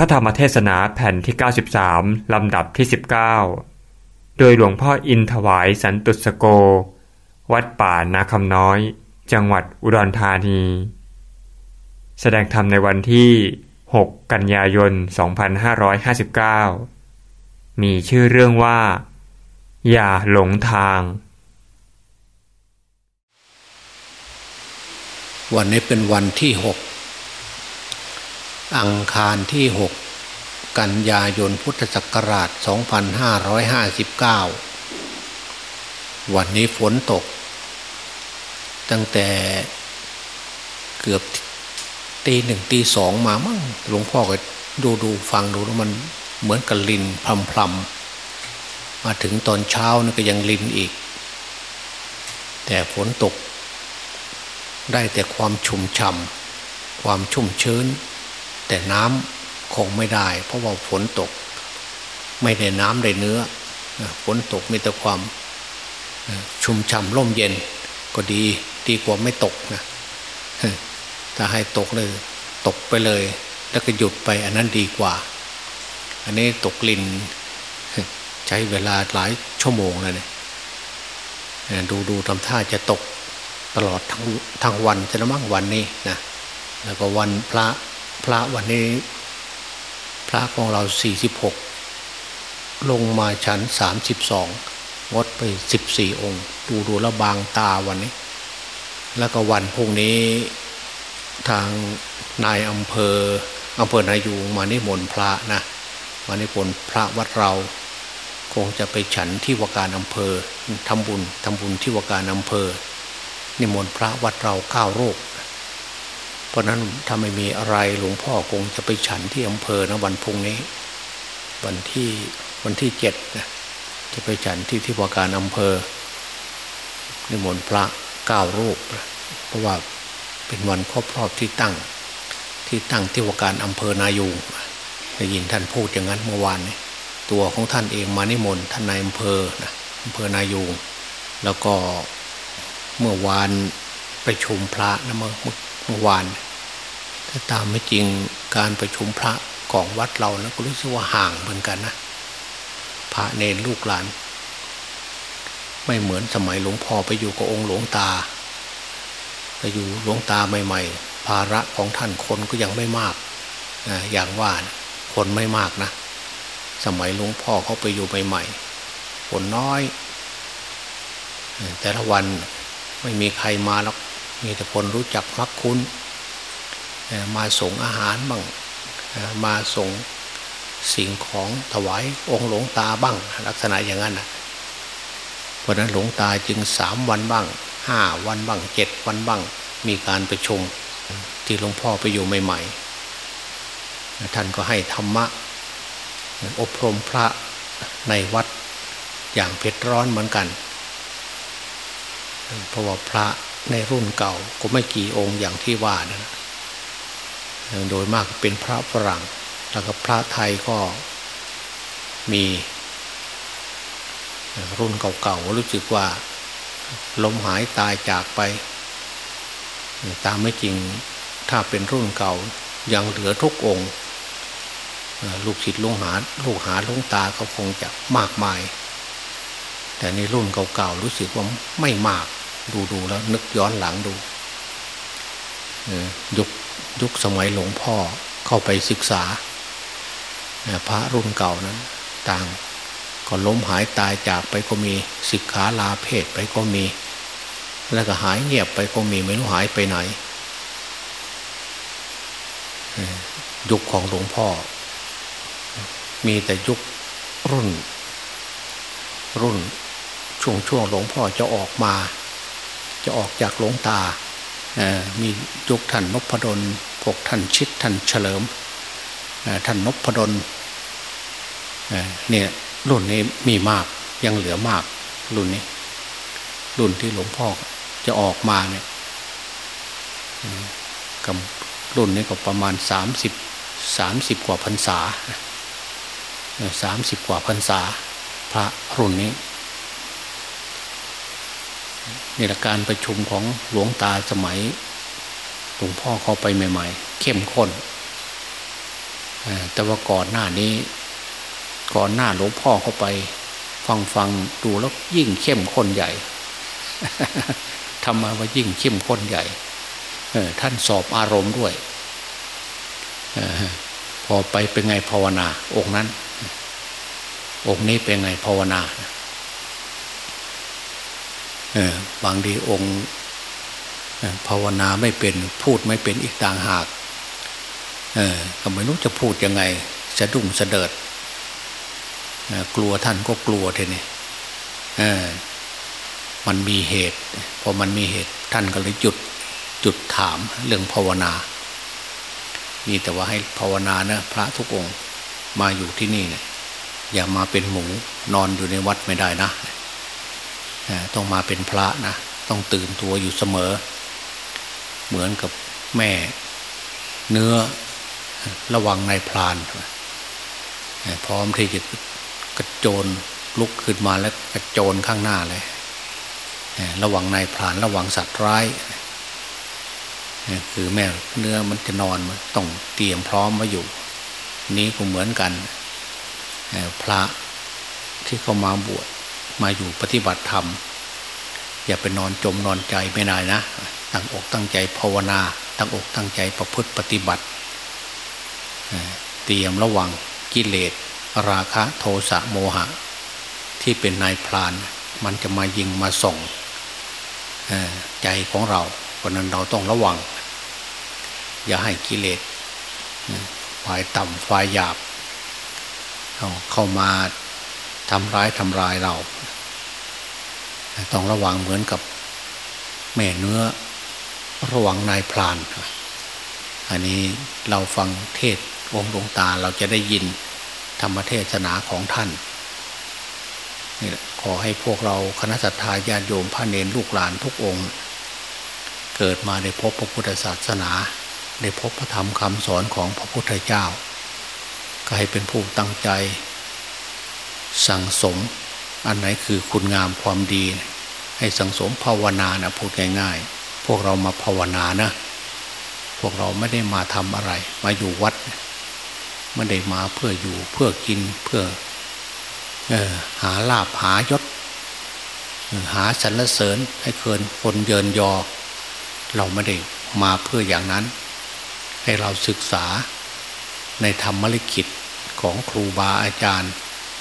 ระธรรมเทศนาแผ่นที่ 93 ลำดับที่ 19 โดยหลวงพ่ออินถวายสันตุสโก วัดป่านาคำน้อย จังหวัดอุดรธานี แสดงธรรมในวันที่ 6 กันยายน 2559 มีชื่อเรื่องว่า อย่าหลงทาง วันนี้เป็นวันที่หก อังคารที่หกกันยายนพุทธศักราช 2559 วันนี้ฝนตก ตั้งแต่เกือบตีหนึ่งตีสองมามั่งหลวงพ่อก็ดูดูฟังดูแล้วมันเหมือนกับลินพลำพลำมาถึงตอนเช้านี่ก็ยังลินอีก แต่ฝนตก ได้แต่ความชุ่มฉ่ำความชุ่มชื้น แต่น้ำคงไม่ได้ เพราะว่าฝนตก ไม่ได้น้ำได้เนื้อฝนตกมีแต่ความชุ่มฉ่ำร่มเย็นก็ดีดีกว่าไม่ตกนะถ้าให้ตกเลย ตกไปเลย แล้วก็หยุดไปอันนั้นดีกว่า อันนี้ตกลินใช้เวลาหลายชั่วโมงเลยเนี่ยดูดูทำท่าจะตกตลอดทั้งทั้งวันจะมั่งวันนี้นะแล้วก็วันพระ พระวันนี้ พระของเราสี่สิบหกลงมาชั้นสามสิบสองงดไปสิบสี่องค์ ดูดูแลบางตาวันนี้ แล้วก็วันพรุ่งนี้ทางนายอำเภออำเภอนายูงมานิมนต์พระนะมานิมนต์พระวัดเรา คงจะไปฉันที่วการอำเภอทำบุญทำบุญที่วการอำเภอ นิมนต์พระวัดเราเก้าโรค เพราะนั้นถ้าไม่มีอะไรหลวงพ่อคงจะไปฉันที่อำเภอนะวันพุ่งนี้ วันที่วันที่เจ็ดนะจะไปฉันที่ที่ว่าการอำเภอนิมนต์พระเก้ารูปเพราะว่าเป็นวันครอบรอบที่ตั้ง ที่ตั้งที่ว่าการอำเภอนายูงได้ยินท่านพูดอย่างนั้นเมื่อวานนี้ตัวของท่านเองมานิมนต์ท่านนายอำเภอนะอำเภอนายูงแล้วก็เมื่อวานประชุมพระนะเมื่อ เมื่อวานถ้าตามไม่จริงการประชุมพระของวัดเรานะก็รู้สึกว่าห่างเหมือนกันนะพระเนรลูกหลาน ไม่เหมือนสมัยหลวงพ่อไปอยู่กับองค์หลวงตา ไปอยู่หลวงตาใหม่ ๆ ภาระของท่านคนก็ยังไม่มากอย่างว่าคนไม่มากนะ สมัยหลวงพ่อเขาไปอยู่ใหม่ๆคนน้อย แต่ละวันไม่มีใครมาแล้ว มีแต่คนรู้จักมักคุ้น มาส่งอาหารบ้างมาส่งสิ่งของถวายองค์หลวงตาบ้าง ลักษณะอย่างนั้นนะเพราะนั้นหลวงตาจึงสามวันบ้างห้าวันบ้างเจ็ดวันบ้าง มีการประชุมที่หลวงพ่อไปอยู่ใหม่ๆ ท่านก็ให้ธรรมะ อบรมพระในวัดอย่างเผ็ดร้อนเหมือนกัน เพราะว่าพระ ในรุ่นเก่าก็ไม่กี่องค์อย่างที่ว่านะโดยมากเป็นพระฝรั่ง แล้วก็พระไทยก็มีรุ่นเก่าๆรู้สึกว่าล้มหายตายจากไป ตามไม่จริงถ้าเป็นรุ่นเก่ายังเหลือทุกองค์ลูกศิษย์ลุงหาลูกหาลุงตาก็คงจะมากมาย แต่ในรุ่นเก่าๆรู้สึกว่าไม่มาก ดูดูแล้ว นึกย้อนหลังดูยุคยุคสมัยหลวงพ่อเข้าไปศึกษา พระรุ่นเก่านั้น ต่างก็ล้มหายตายจากไปก็มีศึกขาลาเพศไปก็มี แล้วก็หายเงียบไปก็มีไม่รู้หายไปไหน ยุคของหลวงพ่อ มีแต่ยุครุ่น รุ่นช่วงช่วงหลวงพ่อจะออกมา จะออกจากหลวงตา มียุคท่านนพดลพวกท่านชิดท่านเฉลิมท่านนพดลเนี่ยรุ่นนี้มีมากยังเหลือมากรุ่นนี้ รุ่นที่หลวงพ่อจะออกมาเนี่ยกับรุ่นนี้ก็ประมาณสามสิบสามสิบกว่าพรรษาสามสิบกว่าพรรษา พระรุ่นนี้ นี่แหละการประชุมของหลวงตาสมัยหลวงพ่อเข้าไปใหม่ ๆ เข้มข้นแต่ว่าก่อนหน้านี้ ก่อนหน้าหลวงพ่อเข้าไป ฟังฟังดูแล้วยิ่งเข้มข้นใหญ่ทำมาว่ายิ่งเข้มข้นใหญ่ท่านสอบอารมณ์ด้วยพอไปเป็นไงภาวนา องค์นั้น องค์นี้เป็นไงภาวนา บางทีองค์ภาวนาไม่เป็นพูดไม่เป็นอีกต่างหากก็ไม่รู้จะพูดยังไงสะดุ้งสะเดิดกลัวท่านก็กลัวทีนี้มันมีเหตุพอมันมีเหตุท่านก็เลยจุดจุดถามเรื่องภาวนา นี่แต่ว่าให้ภาวนานะพระทุกองค์มาอยู่ที่นี่เนะี่ยอย่ามาเป็นหมูนอนอยู่ในวัดไม่ได้นะ ต้องมาเป็นพระนะต้องตื่นตัวอยู่เสมอ เหมือนกับแม่เนื้อระวังในพรานพร้อมที่จะกระโจนลุกขึ้นมาแล้วกระโจนข้างหน้าเลย ระวังนายพรานระวังสัตว์ร้ายคือแม่เนื้อมันจะนอนต้องเตรียมพร้อมไว้อยู่ นี้ก็เหมือนกันพระที่เขามาบวช มาอยู่ปฏิบัติธรรม อย่าไปนอนจมนอนใจไม่ได้นะ ตั้งอกตั้งใจภาวนา ตั้งอกตั้งใจประพฤติปฏิบัติ เตรียมระวังกิเลส ราคะโทสะโมหะ ที่เป็นนายพราน มันจะมายิงมาส่งใจของเราเพราะนั้นเราต้องระวัง อย่าให้กิเลสฝ่ายต่ำฝ่ายหยาบเข้ามา ทำร้ายทำลายเรา ต้องระวังเหมือนกับแม่เนื้อระวังนายพราน อันนี้เราฟังเทศวงดวงตาเราจะได้ยินธรรมเทศนาของท่านนี่แหละขอให้พวกเราคณะสัตยาญาติโยมพระเนรลูกหลานทุกองค์ เกิดมาได้พบพระพุทธศาสนาได้พบพระธรรมคำสอนของพระพุทธเจ้า ก็ให้เป็นผู้ตั้งใจ สั่งสม อันไหนคือคุณงามความดี ให้สั่งสมภาวนานะพูดง่ายๆ พวกเรามาภาวนานะ พวกเราไม่ได้มาทำอะไร มาอยู่วัดไม่ได้มาเพื่ออยู่เพื่อกินเพื่ออหาลาบหายศ หาสรรเสริญให้เกินคนเยินยอ เราไม่ได้มาเพื่ออย่างนั้น ให้เราศึกษาในธรรมลิขิตของครูบาอาจารย์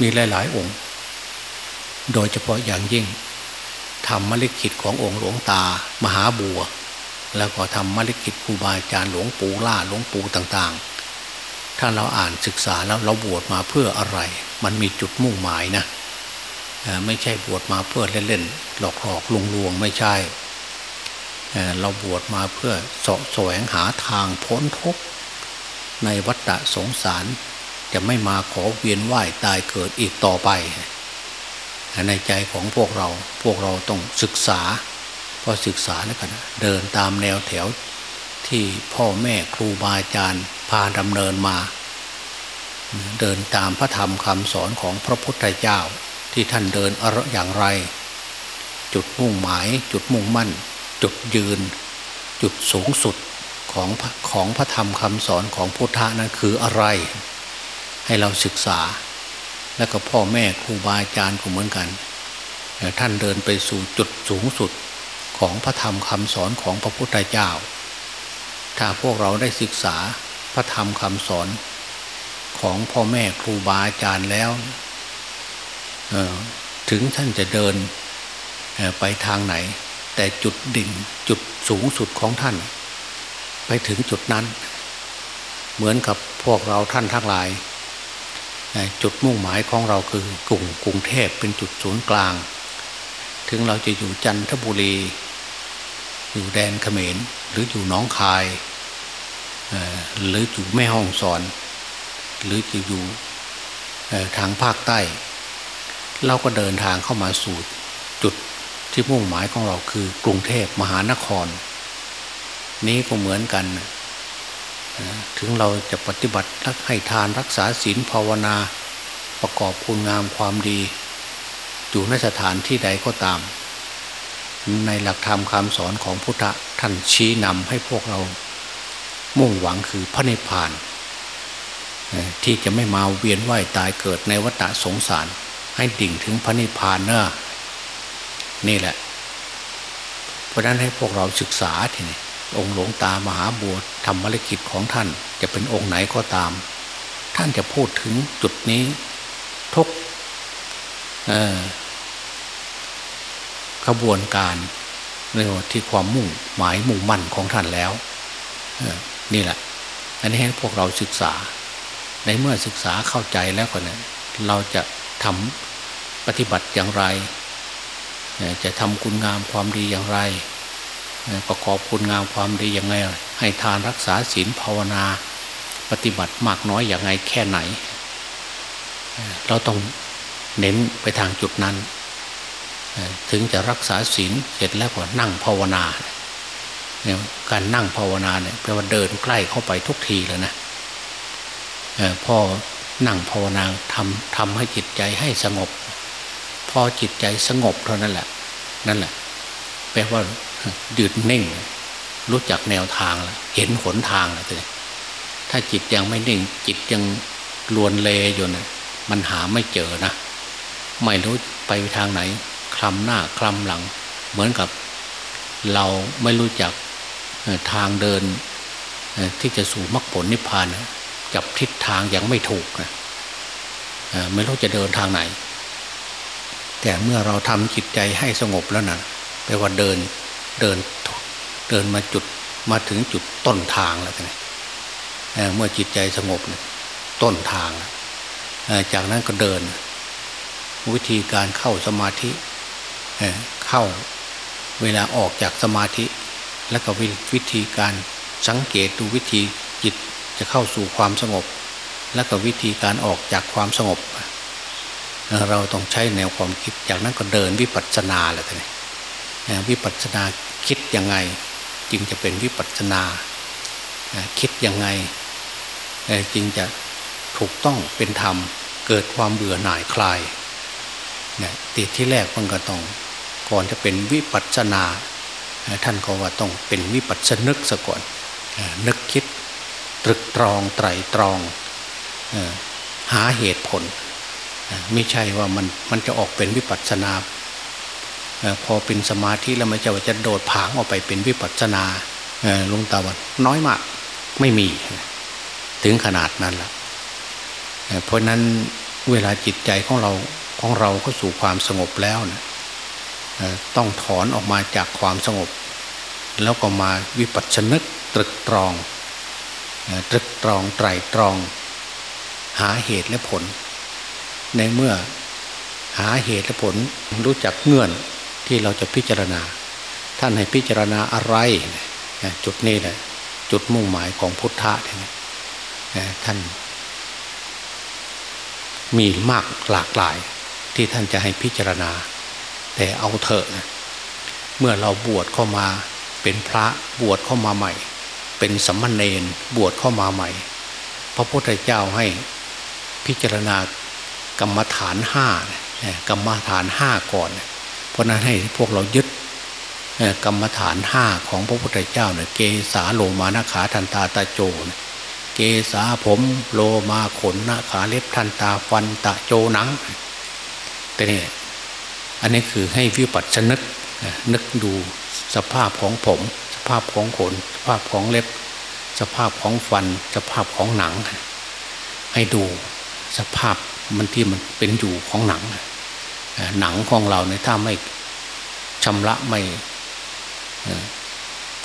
มีหลาย ๆ องค์ โดยเฉพาะอย่างยิ่งธรรมลิขิตขององค์หลวงตามหาบัว แล้วก็ทำมลิขิตครูบาอาจารย์หลวงปู่ล่าหลวงปู่ต่าง ๆ ถ้าเราอ่านศึกษาแล้วเราบวชมาเพื่ออะไร มันมีจุดมุ่งหมายนะไม่ใช่บวชมาเพื่อเล่นๆหลอกๆลวงๆไม่ใช่เราบวชมาเพื่อสะแสวงหาทางพ้นทุกข์ในวัฏฏะสงสาร จะไม่มาขอเวียนว่ายตายเกิดอีกต่อไป ในใจของพวกเราพวกเราต้องศึกษาพอศึกษาแล้วกันเดินตามแนวแถวที่พ่อแม่ครูบาอาจารย์พาดำเนินมา เดินตามพระธรรมคำสอนของพระพุทธเจ้าที่ท่านเดินอย่างไร จุดมุ่งหมาย จุดมุ่งมั่น จุดยืน จุดสูงสุดของของพระธรรมคำสอนของพุทธะนั้นคืออะไร ให้เราศึกษา และก็พ่อแม่ครูบาอาจารย์ก็เหมือนกัน ท่านเดินไปสู่จุดสูงสุดของพระธรรมคำสอนของพระพุทธเจ้า ถ้าพวกเราได้ศึกษาพระธรรมคำสอนของพ่อแม่ครูบาอาจารย์แล้วถึงท่านจะเดินไปทางไหน แต่จุดดิ่งจุดสูงสุดของท่าน ไปถึงจุดนั้น เหมือนกับพวกเราท่านทั้งหลาย จุดมุ่งหมายของเราคือกรุงกรุงเทพเป็นจุดศูนย์กลาง ถึงเราจะอยู่จันทบุรี อยู่แดนเขมรหรืออยู่น้องคายหรืออยู่แม่ห้องสอน หรือจะอยู่ทางภาคใต้ เราก็เดินทางเข้ามาสู่จุดที่มุ่งหมายของเราคือกรุงเทพมหานคร นี้ก็เหมือนกัน ถึงเราจะปฏิบัติรักให้ทานรักษาศีลภาวนา ประกอบคุณงามความดี อยู่ในสถานที่ใดก็ตาม ในหลักธรรมคำสอนของพุทธท่านชี้นำให้พวกเรา มุ่งหวังคือพระนิพพาน ที่จะไม่มาเวียนว่ายตายเกิดในวัฏสงสาร ให้ดิ่งถึงพระนิพพานเนอะนี่แหละ เพราะนั้นให้พวกเราศึกษาทีนี้ องค์หลวงตามหาบัวทำภารกิจของท่าน จะเป็นองค์ไหนก็ตาม ท่านจะพูดถึงจุดนี้ทุกขบวนการเรียกว่าที่ความมุ่งหมายมุ่งมั่นของท่านแล้วนี่แหละ อันนี้ให้พวกเราศึกษา ในเมื่อศึกษาเข้าใจแล้วก็เนี่ยเราจะทำปฏิบัติอย่างไร จะทำคุณงามความดีอย่างไร ประกอบคุณงามความดีย่างไง ให้ทานรักษาศีลภาวนา ปฏิบัติมากน้อยอย่างไงแค่ไหน เราต้องเน้นไปทางจุดนั้น ถึงจะรักษาศีลเสร็จแล้วก็นั่งภาวนาเนี่ยการนั่งภาวนาเนี่ยแปลว่าเดินใกล้เข้าไปทุกทีเลยนะพอนั่งภาวนาทำทำให้จิตใจให้สงบ พอจิตใจสงบเท่านั้นแหละ นั่นแหละแปลว่า ดืดนิ่ง รู้จักแนวทางแล้วเห็นหนทางแล้วเลยถ้าจิตยังไม่นิ่ง จิตยังลวนเลอยู่นะมันหาไม่เจอนะ ไม่รู้ไปทางไหน คลำหน้าคลำหลัง เหมือนกับเราไม่รู้จักทางเดินที่จะสู่มรรคผลนิพพานจับทิศทางยังไม่ถูกนะไม่รู้จะเดินทางไหน แต่เมื่อเราทำจิตใจให้สงบแล้วนะแปลว่าเดิน เดินเดินมาจุดมาถึงจุดต้นทางแล้วนะเมื่อจิตใจสงบต้นทาง จากนั้นก็เดิน วิธีการเข้าสมาธิเข้าเวลาออกจากสมาธิ แล้วก็วิธีการสังเกตดูวิธีจิตจะเข้าสู่ความสงบ แล้วก็วิธีการออกจากความสงบ เราต้องใช้แนวความคิดจากนั้นก็เดินวิปัสสนาแหละท่าน วิปัสสนาคิดยังไง จึงจะเป็นวิปัสสนาคิดยังไงจึงจะถูกต้องเป็นธรรม เกิดความเบื่อหน่ายคลายเนี่ยติดที่แรกมันก็ต้องก่อนจะเป็นวิปัสสนา ท่านก็ว่าต้องเป็นวิปัสสนึกซะก่อนนึกคิดตรึกตรองไตรตรองหาเหตุผล ไม่ใช่ว่ามันมันจะออกเป็นวิปัสสนา พอเป็นสมาธิแล้วมันจะว่าจะโดดผางออกไปเป็นวิปัสสนาลงตาวันน้อยมากไม่มี ถึงขนาดนั้นละเพราะนั้นเวลาจิตใจของเราของเราก็สู่ความสงบแล้วนะต้องถอนออกมาจากความสงบ แล้วก็มาวิปัสสนึกตรึกตรองตรึกตรองไตรตรอง หาเหตุและผล ในเมื่อหาเหตุและผลรู้จักเงื่อน ที่เราจะพิจารณา ท่านให้พิจารณาอะไรจุดนี้แหละจุดมุ่งหมายของพุทธะท่านมีมากหลากหลายที่ท่านจะให้พิจารณา แต่เอาเถอะเมื่อเราบวชเข้ามาเป็นพระบวชเข้ามาใหม่ เป็นสัมมาเนนบวชเข้ามาใหม่ พระพุทธเจ้าให้พิจารณากรรมฐานห้ากรรมฐานห้าก่อน เพราะนั้นให้พวกเรายึดกรรมฐานห้าของพระพุทธเจ้าเนี่ยเกสาโลมานาขาทันตาตาโจเกสาผมโลมาขนนาขาเล็บทันตาฟันตะโจหนังแต่นี่อันนี้คือให้วิปัสสนึกนึกดูสภาพของผม สภาพของขน สภาพของเล็บ สภาพของฟัน สภาพของหนัง ให้ดูสภาพมันที่มันเป็นอยู่ของหนัง หนังของเราเนี่ยถ้าไม่ชำระไม่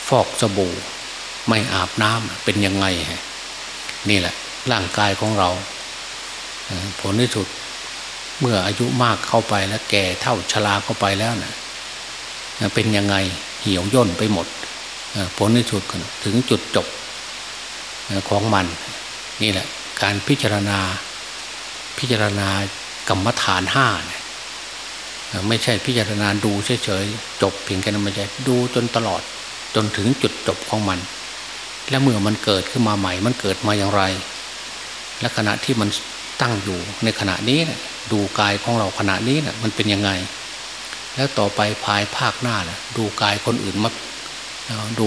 ฟอกสบู่ไม่อาบน้ำเป็นยังไง นี่แหละ ร่างกายของเรา ผลที่สุดเมื่ออายุมากเข้าไปแล้ว แก่เท่าชราเข้าไปแล้วนะเป็นยังไงเหี่ยวย่นไปหมดผลในสุดถึงจุดจบของมัน นี่แหละ การพิจารณาพิจารณากรรมฐานห้า ไม่ใช่พิจารณาดูเฉยๆจบเพียงแค่นั้นไม่ใช่ดูจนตลอดจนถึงจุดจบของมัน และเมื่อมันเกิดขึ้นมาใหม่ มันเกิดมาอย่างไร และขณะที่มันตั้งอยู่ในขณะนี้นะดูกายของเราขณะนี้นะมันเป็นยังไง แล้วต่อไปภายภาคหน้านะดูกายคนอื่นมาดู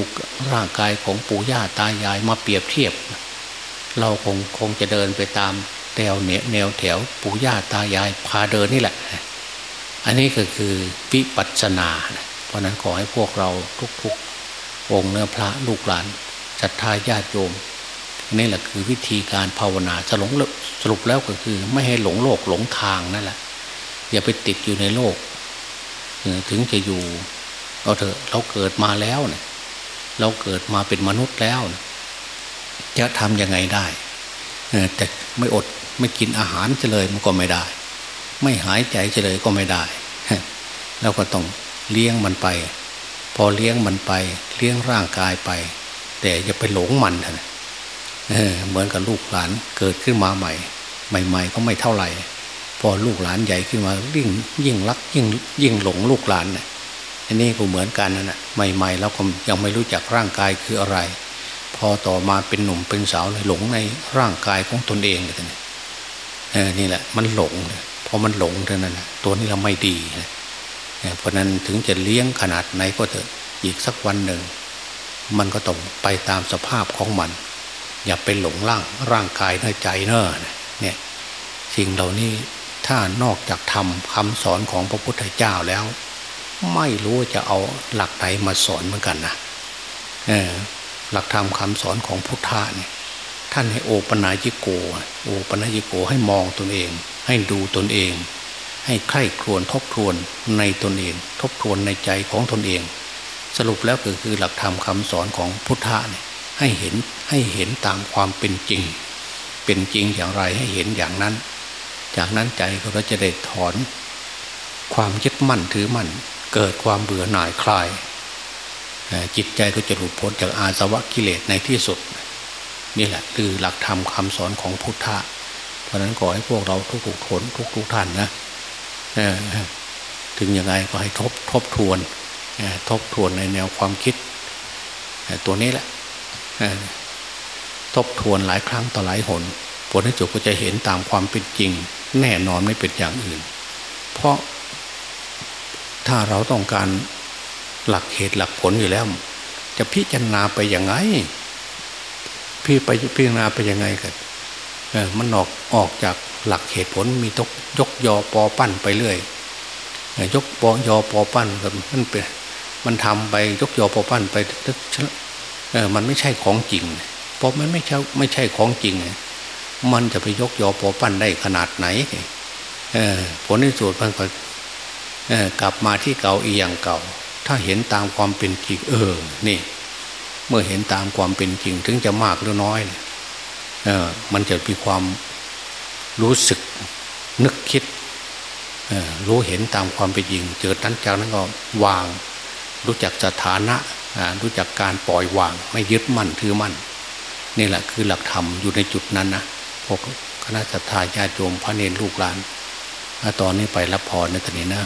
ร่างกายของปู่ย่าตายายมาเปรียบเทียบ เราคงคงจะเดินไปตามแนวเนแนวแถวปู่ย่าตายายพาเดินนี่แหละ อันนี้ก็คือวิปัสนา เพราะนั้นขอให้พวกเราทุกๆองค์เนื้อพระลูกหลานศรัทธาญาติโยมนี่แหละคือวิธีการภาวนาสรุปสรุปแล้วก็คือไม่ให้หลงโลกหลงทางนั่นแหละอย่าไปติดอยู่ในโลก ถึงจะอยู่เราเถอะเราเกิดมาแล้วเนี่ยเราเกิดมาเป็นมนุษย์แล้วจะทำยังไงได้แต่ไม่อดไม่กินอาหารเฉลยมันก็ไม่ได้ ไม่หายใจเฉยก็ไม่ได้เราก็ต้องเลี้ยงมันไป พอเลี้ยงมันไป เลี้ยงร่างกายไป แต่อย่าไปหลงมันนะเหมือนกับลูกหลานเกิดขึ้นมาใหม่ ใหม่ ๆ ก็ไม่เท่าไหร่ พอลูกหลานใหญ่ขึ้นมายิ่งยิ่งรักยิ่งยิ่งหลงลูกหลานเนี่ยอันนี้ก็เหมือนกันนั่นแหะใหม่ๆเราก็ยังไม่รู้จักร่างกายคืออะไร พอต่อมาเป็นหนุ่มเป็นสาวเลยหลงในร่างกายของตนเองเลยนี่นี่แหละ มันหลง พอมันหลงเท่านั้นตัวนี้เราไม่ดีนะเพราะนั้นถึงจะเลี้ยงขนาดไหนก็เถอะอีกสักวันหนึ่ง มันก็ต้องไปตามสภาพของมัน อย่าไปหลงร่างร่างกายในใจเนอเนี่ยสิ่งเหล่านี้ถ้านอกจากทำคำสอนของพระพุทธเจ้าแล้ว ไม่รู้จะเอาหลักไหนมาสอนเหมือนกันนะหลักธรรมคาสอนของพุทธะเนี่ย ท่านให้โอปนายิโก โอปนายิโกให้มองตนเอง ให้ดูตนเอง ให้ใคร่ครวญทบทวนในตนเอง ทบทวนในใจของตนเอง สรุปแล้วก็คือหลักธรรมคาสอนของพุทธะเนี่ยให้เห็นให้เห็นตามความเป็นจริง เป็นจริงอย่างไรให้เห็นอย่างนั้น จากนั้นใจเราจะได้ถอน ความยึดมั่นถือมั่น เกิดความเบื่อหน่ายคลายจิตใจก็จะหลุดพ้นจากอาสวะกิเลสในที่สุด นี่แหละคือหลักธรรมคาสอนของพุทธะ เพราะนั้นขอให้พวกเราทุกๆทนทุกๆท่านนะถึงยังไงก็ให้ทบทบทวนทบทวนในแนวความคิด ตัวนี้แหละทบทวนหลายครั้งต่อหลายหนผลที่จบก็จะเห็นตามความเป็นจริง แน่นอนไม่เป็นอย่างอื่น เพราะถ้าเราต้องการหลักเหตุหลักผลอยู่แล้ว จะพิจารณาไปยังไง พี่ไปพิจารณาไปยังไงกันเออมันออกออกจากหลักเหตุผลมีตกยกยอปอปั้นไปเรื่อยยกปอยอปอปั้นกันมันเป็นมันทำไปยกยอปอปั้นไปเออมันไม่ใช่ของจริงเพราะมันไม่ใช่ไม่ใช่ของจริง มันจะไปยกยอปอปั้นได้ขนาดไหนเออผลที่สุดมันก็กลับมาที่เก่าอีอย่างเก่า ถ้าเห็นตามความเป็นจริงเออนี่ เมื่อเห็นตามความเป็นจริง ถึงจะมากหรือน้อยเนี่ยมันจะมีความรู้สึกนึกคิดรู้เห็นตามความเป็นจริง เจอนั้นจากนั้นก็วาง รู้จักสถานะรู้จักการปล่อยวาง ไม่ยึดมั่นถือมั่นนี่แหละคือหลักธรรมอยู่ในจุดนั้นนะพวกคณะสัตยาญาติโยมพระเนรลูกหลานตอนนี้ไปรับพรในตอนนี้นะ